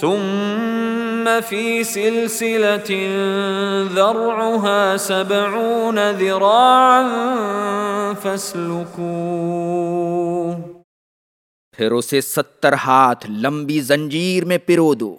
ثم في سلسلة ذرعها سبعون ذراعا فاسلكوه۔ پھر اسے ستر ہاتھ لمبی زنجیر میں پرو دو۔